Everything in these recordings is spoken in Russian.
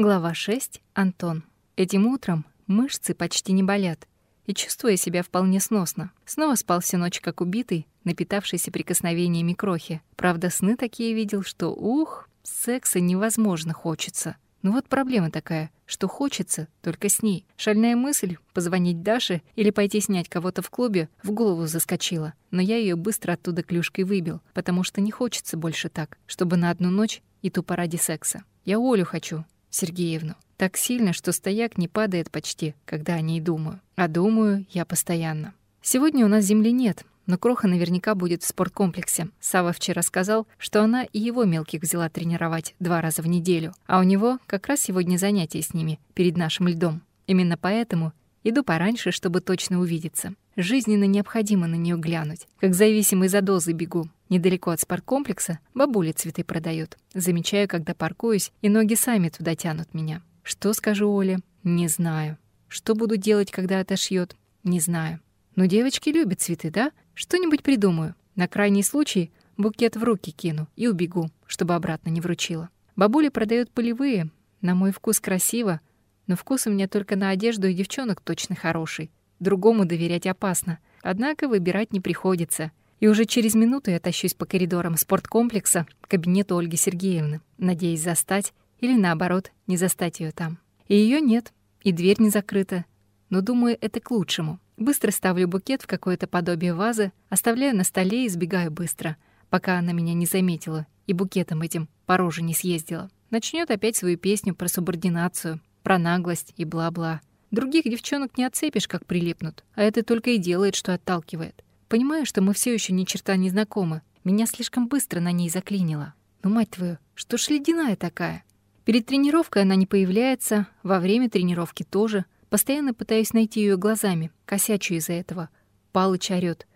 Глава 6. Антон. Этим утром мышцы почти не болят, и чувствуя себя вполне сносно. Снова спал всю ночь как убитый, напитавшийся прикосновениями крохи. Правда, сны такие видел, что, ух, секса невозможно хочется. Ну вот проблема такая, что хочется только с ней. Шальная мысль позвонить Даше или пойти снять кого-то в клубе в голову заскочила. Но я ее быстро оттуда клюшкой выбил, потому что не хочется больше так, чтобы на одну ночь и тупо ради секса. Я Олю хочу, Сергеевну. Так сильно, что стояк не падает почти, когда о ней думаю. А думаю я постоянно. Сегодня у нас земли нет, но Кроха наверняка будет в спорткомплексе. Сава вчера сказал, что она и его мелких взяла тренировать два раза в неделю, а у него как раз сегодня занятия с ними перед нашим льдом. Именно поэтому иду пораньше, чтобы точно увидеться. Жизненно необходимо на нее глянуть. Как зависимый за дозы бегу. Недалеко от спорткомплекса бабуля цветы продает. Замечаю, когда паркуюсь, и ноги сами туда тянут меня. Что скажу Оле? Не знаю. Что буду делать, когда отошьет? Не знаю. Но девочки любят цветы, да? Что-нибудь придумаю. На крайний случай букет в руки кину и убегу, чтобы обратно не вручила. Бабуля продает полевые. На мой вкус красиво, но вкус у меня только на одежду и девчонок точно хороший. Другому доверять опасно. Однако выбирать не приходится. И уже через минуту я тащусь по коридорам спорткомплекса к кабинету Ольги Сергеевны, надеясь застать или, наоборот, не застать ее там. И ее нет, и дверь не закрыта. Но, думаю, это к лучшему. Быстро ставлю букет в какое-то подобие вазы, оставляю на столе и сбегаю быстро, пока она меня не заметила и букетом этим по роже не съездила. Начнет опять свою песню про субординацию, про наглость и бла-бла. Других девчонок не отцепишь, как прилипнут, а это только и делает, что отталкивает. Понимаю, что мы все еще ни черта не знакомы. Меня слишком быстро на ней заклинило. Ну, мать твою, что ж ледяная такая? Перед тренировкой она не появляется, во время тренировки тоже. Постоянно пытаюсь найти ее глазами, косячу из-за этого. Палыч орёт.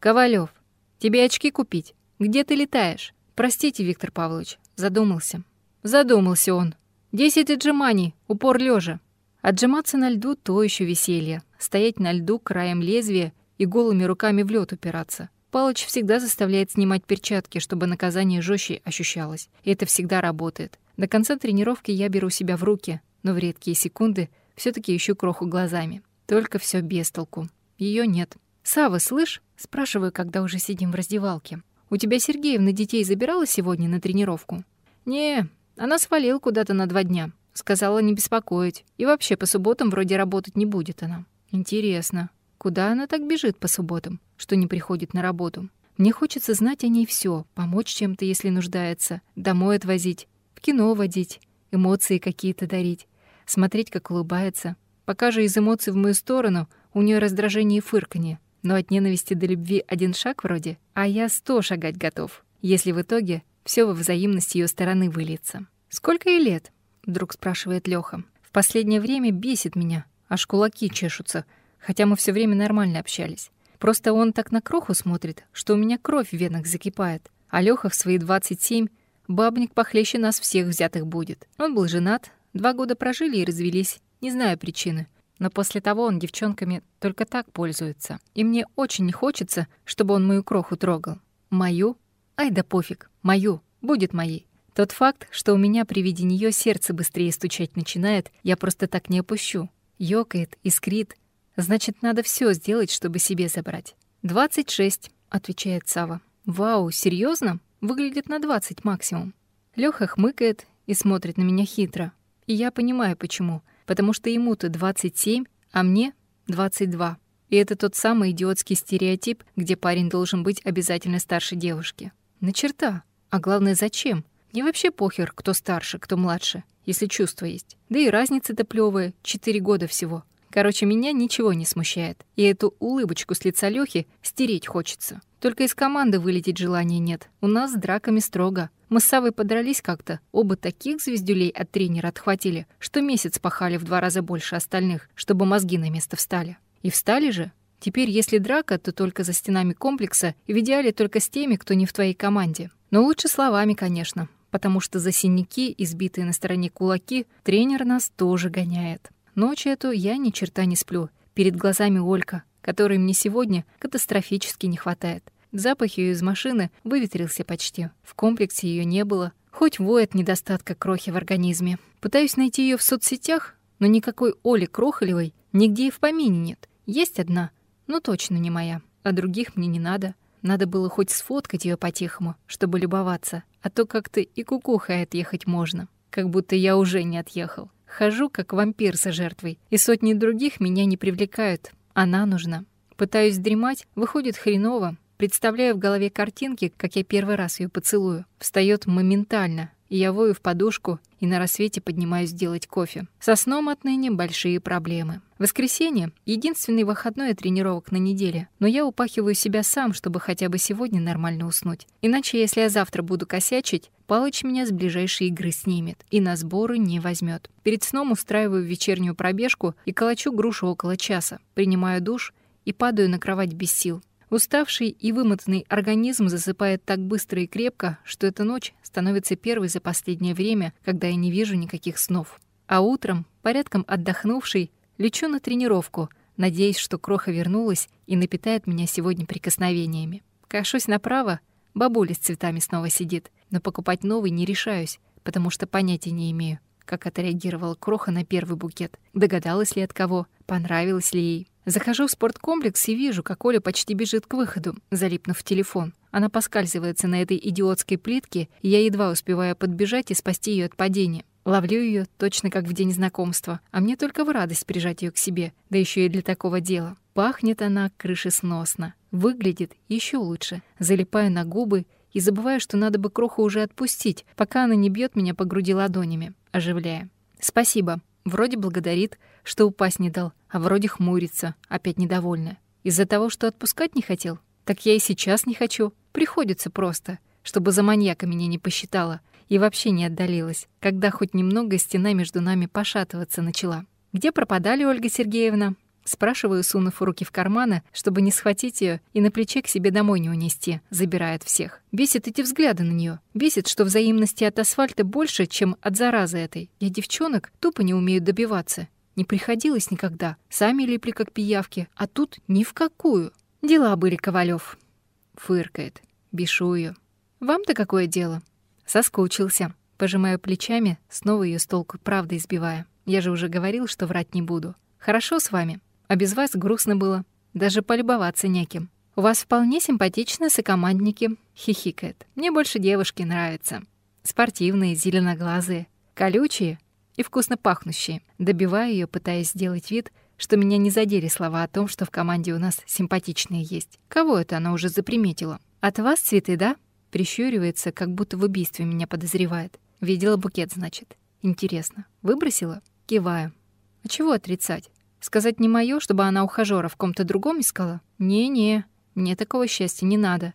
«Ковалёв, тебе очки купить? Где ты летаешь?» «Простите, Виктор Павлович, задумался». Задумался он. «Десять отжиманий, упор лежа. Отжиматься на льду — то еще веселье. Стоять на льду краем лезвия и голыми руками в лед упираться. Палыч всегда заставляет снимать перчатки, чтобы наказание жестче ощущалось. И это всегда работает. До конца тренировки я беру себя в руки, но в редкие секунды все таки ищу кроху глазами. Только все без толку. Ее нет. «Сава, слышь?» — спрашиваю, когда уже сидим в раздевалке. «У тебя Сергеевна детей забирала сегодня на тренировку?» «Не, она свалила куда-то на два дня. Сказала не беспокоить. И вообще по субботам вроде работать не будет она. Интересно, куда она так бежит по субботам, что не приходит на работу? Мне хочется знать о ней все, помочь чем-то, если нуждается, домой отвозить, в кино водить, эмоции какие-то дарить, смотреть, как улыбается. Пока же из эмоций в мою сторону у нее раздражение и фырканье. Но от ненависти до любви один шаг вроде, а я сто шагать готов, если в итоге все во взаимность ее стороны выльется. Сколько ей лет? Вдруг спрашивает Лёха. В последнее время бесит меня, аж кулаки чешутся, хотя мы все время нормально общались. Просто он так на кроху смотрит, что у меня кровь в венах закипает. А Лёха в свои 27 бабник похлеще нас всех взятых будет. Он был женат, два года прожили и развелись, не знаю причины. Но после того он девчонками только так пользуется. И мне очень не хочется, чтобы он мою кроху трогал. Мою? Ай да пофиг, мою, будет моей. Тот факт, что у меня при виде нее сердце быстрее стучать начинает, я просто так не опущу. Ёкает, искрит. Значит, надо все сделать, чтобы себе забрать. «Двадцать шесть», — отвечает Сава. «Вау, серьезно? Выглядит на двадцать максимум». Лёха хмыкает и смотрит на меня хитро. И я понимаю, почему. Потому что ему-то 27, а мне 22. И это тот самый идиотский стереотип, где парень должен быть обязательно старше девушки. На черта. А главное, зачем? Мне вообще похер, кто старше, кто младше, если чувства есть. Да и разница-то плёвая, четыре года всего. Короче, меня ничего не смущает. И эту улыбочку с лица Лёхи стереть хочется. Только из команды вылететь желания нет. У нас с драками строго. Мы с Савой подрались как-то. Оба таких звездюлей от тренера отхватили, что месяц пахали в два раза больше остальных, чтобы мозги на место встали. И встали же. Теперь, если драка, то только за стенами комплекса и в идеале только с теми, кто не в твоей команде. Но лучше словами, конечно потому что за синяки, избитые на стороне кулаки, тренер нас тоже гоняет. Ночь эту я ни черта не сплю. Перед глазами Олька, которой мне сегодня катастрофически не хватает. Запах ее из машины выветрился почти. В комплексе ее не было. Хоть воет недостатка крохи в организме. Пытаюсь найти ее в соцсетях, но никакой Оли Крохолевой нигде и в помине нет. Есть одна, но точно не моя. А других мне не надо. Надо было хоть сфоткать ее по-тихому, чтобы любоваться. А то как-то и кукухой отъехать можно. Как будто я уже не отъехал. Хожу, как вампир со жертвой. И сотни других меня не привлекают. Она нужна. Пытаюсь дремать, выходит хреново. Представляю в голове картинки, как я первый раз ее поцелую. Встает моментально, я вою в подушку и на рассвете поднимаюсь делать кофе. Со сном отныне большие проблемы. Воскресенье — единственный выходной от тренировок на неделе, но я упахиваю себя сам, чтобы хотя бы сегодня нормально уснуть. Иначе, если я завтра буду косячить, Палыч меня с ближайшей игры снимет и на сборы не возьмет. Перед сном устраиваю вечернюю пробежку и колочу грушу около часа. Принимаю душ и падаю на кровать без сил. Уставший и вымотанный организм засыпает так быстро и крепко, что эта ночь становится первой за последнее время, когда я не вижу никаких снов. А утром, порядком отдохнувший, лечу на тренировку, надеясь, что Кроха вернулась и напитает меня сегодня прикосновениями. Кашусь направо, бабуля с цветами снова сидит, но покупать новый не решаюсь, потому что понятия не имею, как отреагировала Кроха на первый букет, догадалась ли от кого, понравилось ли ей. Захожу в спорткомплекс и вижу, как Оля почти бежит к выходу, залипнув в телефон. Она поскальзывается на этой идиотской плитке, и я едва успеваю подбежать и спасти ее от падения. Ловлю ее точно как в день знакомства, а мне только в радость прижать ее к себе, да еще и для такого дела. Пахнет она крышесносно, выглядит еще лучше. Залипаю на губы и забываю, что надо бы кроху уже отпустить, пока она не бьет меня по груди ладонями, оживляя. «Спасибо», Вроде благодарит, что упасть не дал, а вроде хмурится, опять недовольная. Из-за того, что отпускать не хотел? Так я и сейчас не хочу. Приходится просто, чтобы за маньяка меня не посчитала и вообще не отдалилась, когда хоть немного стена между нами пошатываться начала. Где пропадали, Ольга Сергеевна? Спрашиваю, сунув руки в карманы, чтобы не схватить ее и на плече к себе домой не унести, забирает всех. Бесит эти взгляды на нее. Бесит, что взаимности от асфальта больше, чем от заразы этой. Я девчонок тупо не умею добиваться. Не приходилось никогда. Сами липли как пиявки. А тут ни в какую. Дела были, Ковалев. Фыркает. Бешу ее. Вам-то какое дело? Соскучился. Пожимаю плечами, снова ее с толку правда избивая. Я же уже говорил, что врать не буду. Хорошо с вами. А без вас грустно было. Даже полюбоваться неким. У вас вполне симпатичные сокомандники», — хихикает. «Мне больше девушки нравятся. Спортивные, зеленоглазые, колючие и вкусно пахнущие». Добиваю ее, пытаясь сделать вид, что меня не задели слова о том, что в команде у нас симпатичные есть. Кого это она уже заприметила? От вас цветы, да? Прищуривается, как будто в убийстве меня подозревает. Видела букет, значит. Интересно. Выбросила? Киваю. А чего отрицать? Сказать не моё, чтобы она ухажёра в ком-то другом искала? Не-не, мне такого счастья не надо.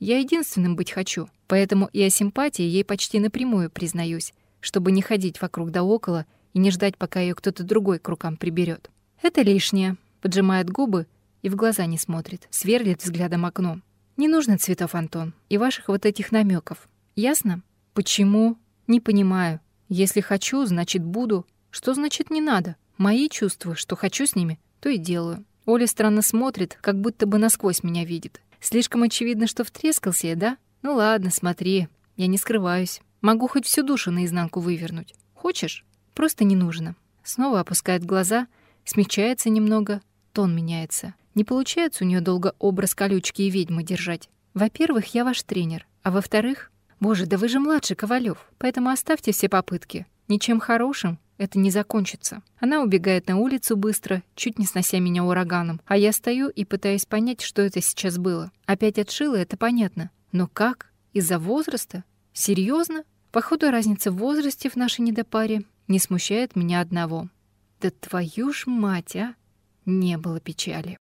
Я единственным быть хочу, поэтому и о симпатии ей почти напрямую признаюсь, чтобы не ходить вокруг да около и не ждать, пока её кто-то другой к рукам приберет. Это лишнее. Поджимает губы и в глаза не смотрит, сверлит взглядом окно. Не нужно цветов, Антон, и ваших вот этих намеков. Ясно? Почему? Не понимаю. Если хочу, значит буду. Что значит не надо? Мои чувства, что хочу с ними, то и делаю. Оля странно смотрит, как будто бы насквозь меня видит. Слишком очевидно, что втрескался я, да? Ну ладно, смотри, я не скрываюсь. Могу хоть всю душу наизнанку вывернуть. Хочешь? Просто не нужно. Снова опускает глаза, смягчается немного, тон меняется. Не получается у нее долго образ колючки и ведьмы держать. Во-первых, я ваш тренер, а во-вторых, боже, да вы же младший Ковалев, поэтому оставьте все попытки. Ничем хорошим это не закончится. Она убегает на улицу быстро, чуть не снося меня ураганом, а я стою и пытаюсь понять, что это сейчас было. Опять отшила, это понятно. Но как? Из-за возраста? Серьезно? Походу, разница в возрасте в нашей недопаре не смущает меня одного. Да твою ж мать, а! Не было печали.